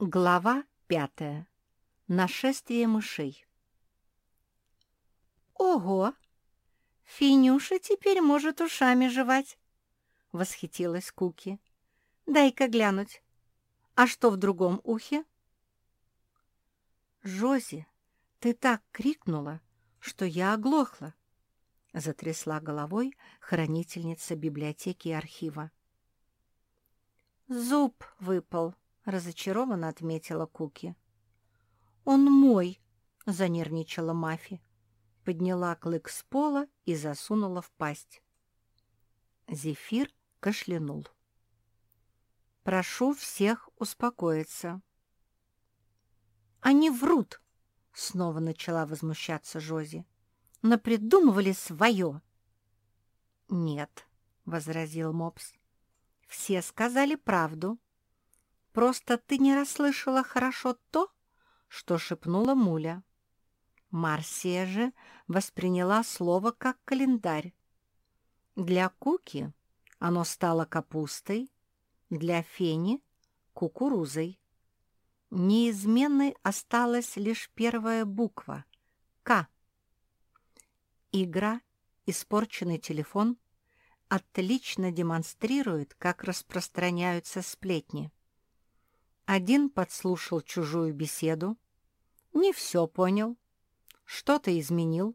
Глава пятая. Нашествие мышей. «Ого! Финюша теперь может ушами жевать!» — восхитилась Куки. «Дай-ка глянуть. А что в другом ухе?» «Жози, ты так крикнула, что я оглохла!» — затрясла головой хранительница библиотеки и архива. «Зуб выпал», разочарованно отметила Куки. «Он мой!» — занервничала Мафи. Подняла клык с пола и засунула в пасть. Зефир кашлянул. «Прошу всех успокоиться». «Они врут!» — снова начала возмущаться Жози. «Напридумывали свое!» «Нет», — возразил Мопс. «Все сказали правду. Просто ты не расслышала хорошо то, что шепнула Муля. Марсия же восприняла слово как календарь. Для Куки оно стало капустой, для Фени — кукурузой. Неизменной осталась лишь первая буква — К. Игра «Испорченный телефон» отлично демонстрирует, как распространяются сплетни. Один подслушал чужую беседу, не все понял, что-то изменил,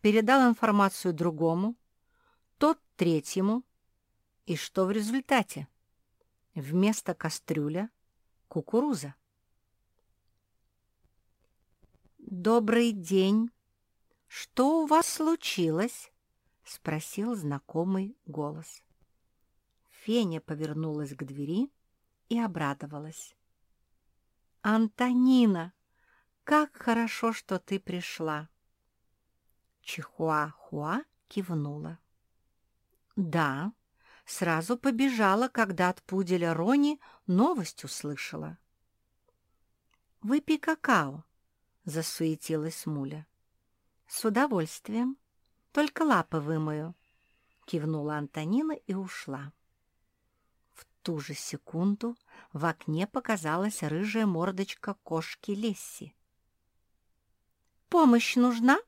передал информацию другому, тот третьему, и что в результате? Вместо кастрюля — кукуруза. «Добрый день! Что у вас случилось?» — спросил знакомый голос. Феня повернулась к двери и обрадовалась. «Антонина, как хорошо, что ты пришла!» Чихуа-хуа кивнула. «Да, сразу побежала, когда от пуделя Рони новость услышала». «Выпей какао», — засуетилась Муля. «С удовольствием. Только лапы вымою», — кивнула Антонина и ушла ту же секунду в окне показалась рыжая мордочка кошки Лесси. «Помощь нужна?»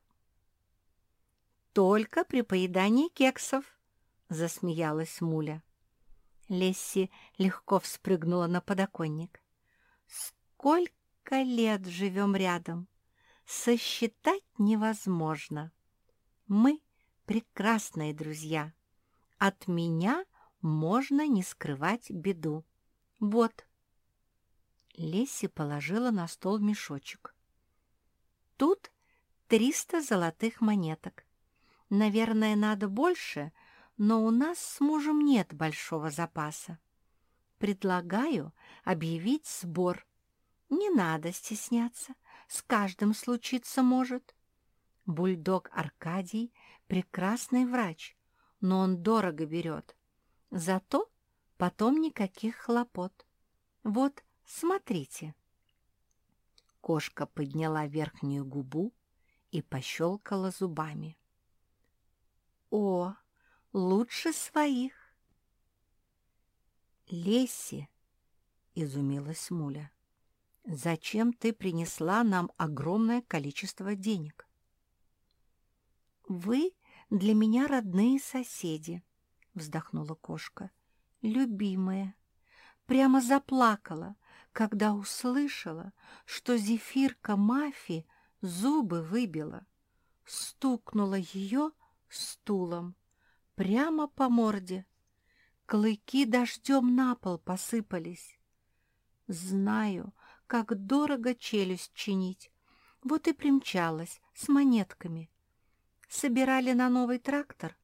«Только при поедании кексов», — засмеялась Муля. Лесси легко вспрыгнула на подоконник. «Сколько лет живем рядом! Сосчитать невозможно. Мы прекрасные друзья. От меня можно не скрывать беду. Вот. Лесси положила на стол мешочек. Тут триста золотых монеток. Наверное, надо больше, но у нас с мужем нет большого запаса. Предлагаю объявить сбор. Не надо стесняться, с каждым случиться может. Бульдог Аркадий — прекрасный врач, но он дорого берет. Зато потом никаких хлопот. Вот, смотрите. Кошка подняла верхнюю губу и пощелкала зубами. О, лучше своих. Леси, изумилась Муля, зачем ты принесла нам огромное количество денег? Вы для меня родные соседи, — вздохнула кошка. «Любимая, прямо заплакала, когда услышала, что зефирка Мафи зубы выбила. Стукнула ее стулом прямо по морде. Клыки дождем на пол посыпались. Знаю, как дорого челюсть чинить. Вот и примчалась с монетками. Собирали на новый трактор,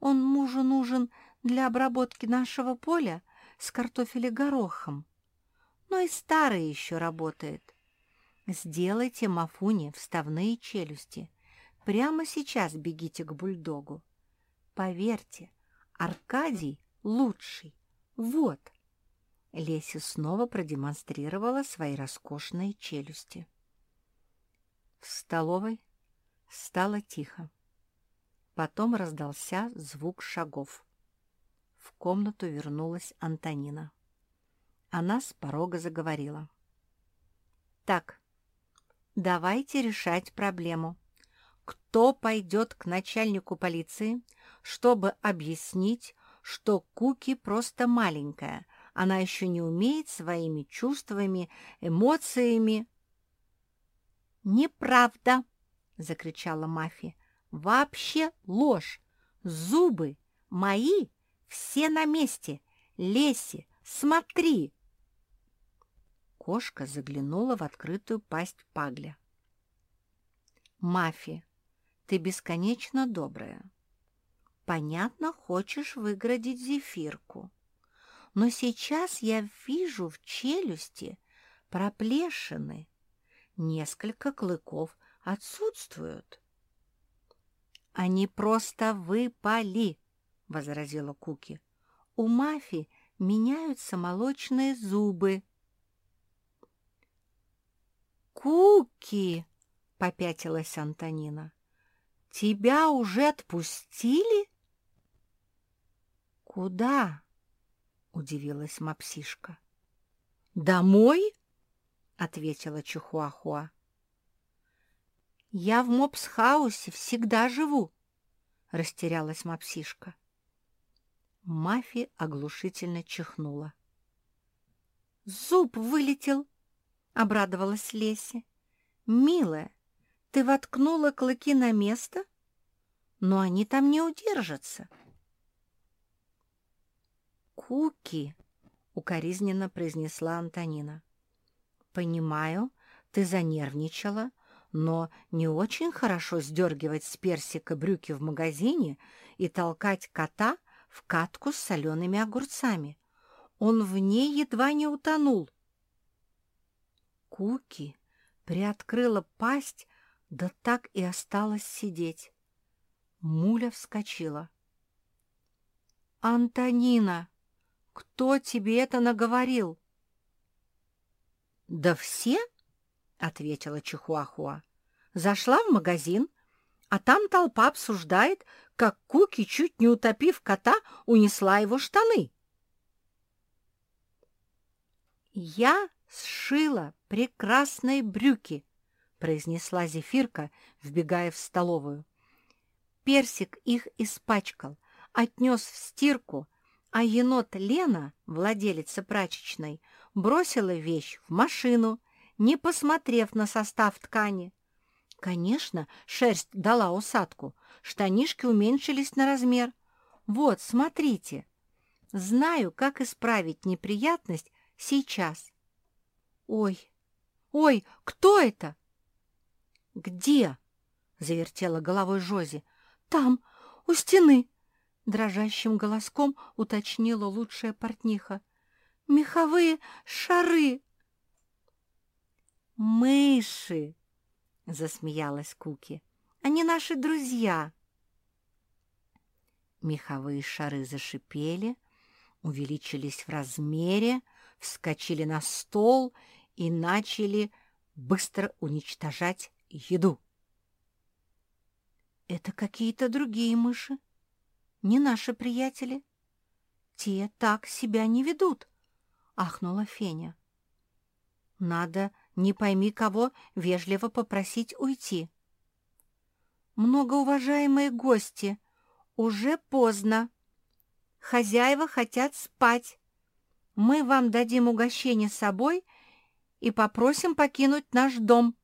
он мужу нужен для обработки нашего поля с картофеля горохом. Но и старый еще работает. Сделайте Мафуне вставные челюсти. Прямо сейчас бегите к бульдогу. Поверьте, Аркадий лучший. Вот. Леся снова продемонстрировала свои роскошные челюсти. В столовой стало тихо. Потом раздался звук шагов. В комнату вернулась Антонина. Она с порога заговорила. «Так, давайте решать проблему. Кто пойдет к начальнику полиции, чтобы объяснить, что Куки просто маленькая, она еще не умеет своими чувствами, эмоциями...» «Неправда!» — закричала Мафи. «Вообще ложь! Зубы мои все на месте! Леси, смотри!» Кошка заглянула в открытую пасть Пагля. «Мафи, ты бесконечно добрая. Понятно, хочешь выградить зефирку. Но сейчас я вижу в челюсти проплешины. Несколько клыков отсутствуют. «Они просто выпали», — возразила Куки. «У Мафи меняются молочные зубы». «Куки!» — попятилась Антонина. «Тебя уже отпустили?» «Куда?» — удивилась Мапсишка. «Домой?» — ответила Чихуахуа. «Я в мопсхаусе всегда живу», — растерялась Мапсишка. Мафи оглушительно чихнула. «Зуб вылетел!» — обрадовалась Леси. «Милая, ты воткнула клыки на место, но они там не удержатся». «Куки!» — укоризненно произнесла Антонина. «Понимаю, ты занервничала, но не очень хорошо сдергивать с персика брюки в магазине и толкать кота в катку с солеными огурцами. Он в ней едва не утонул. Куки приоткрыла пасть, да так и осталась сидеть. Муля вскочила. «Антонина, кто тебе это наговорил?» «Да все?» — ответила Чихуахуа. «Зашла в магазин, а там толпа обсуждает, как Куки, чуть не утопив кота, унесла его штаны». «Я сшила прекрасные брюки», — произнесла Зефирка, вбегая в столовую. Персик их испачкал, отнес в стирку, а енот Лена, владелица прачечной, бросила вещь в машину не посмотрев на состав ткани. Конечно, шерсть дала усадку, штанишки уменьшились на размер. Вот, смотрите. Знаю, как исправить неприятность сейчас. Ой, ой, кто это? Где? Завертела головой Жози. Там, у стены. Дрожащим голоском уточнила лучшая портниха. Меховые шары. «Мыши!» — засмеялась Куки. «Они наши друзья!» Меховые шары зашипели, увеличились в размере, вскочили на стол и начали быстро уничтожать еду. «Это какие-то другие мыши, не наши приятели. Те так себя не ведут», — ахнула Феня. «Надо не пойми кого вежливо попросить уйти. Многоуважаемые гости, уже поздно. Хозяева хотят спать. Мы вам дадим угощение с собой и попросим покинуть наш дом.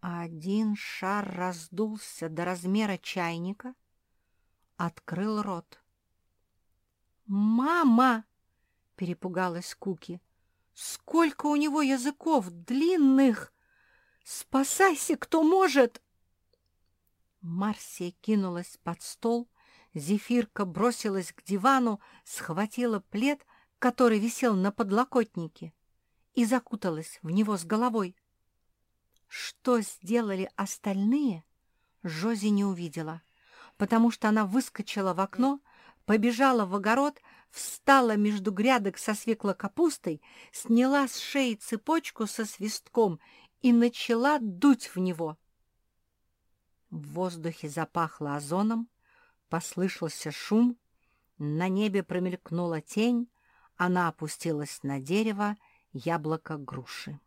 Один шар раздулся до размера чайника, открыл рот. «Мама!» — перепугалась Куки. Сколько у него языков длинных! Спасайся, кто может!» Марсия кинулась под стол, Зефирка бросилась к дивану, схватила плед, который висел на подлокотнике, и закуталась в него с головой. Что сделали остальные, Жози не увидела, потому что она выскочила в окно, побежала в огород, встала между грядок со свеклокапустой, сняла с шеи цепочку со свистком и начала дуть в него. В воздухе запахло озоном, послышался шум, на небе промелькнула тень, Она опустилась на дерево яблоко груши.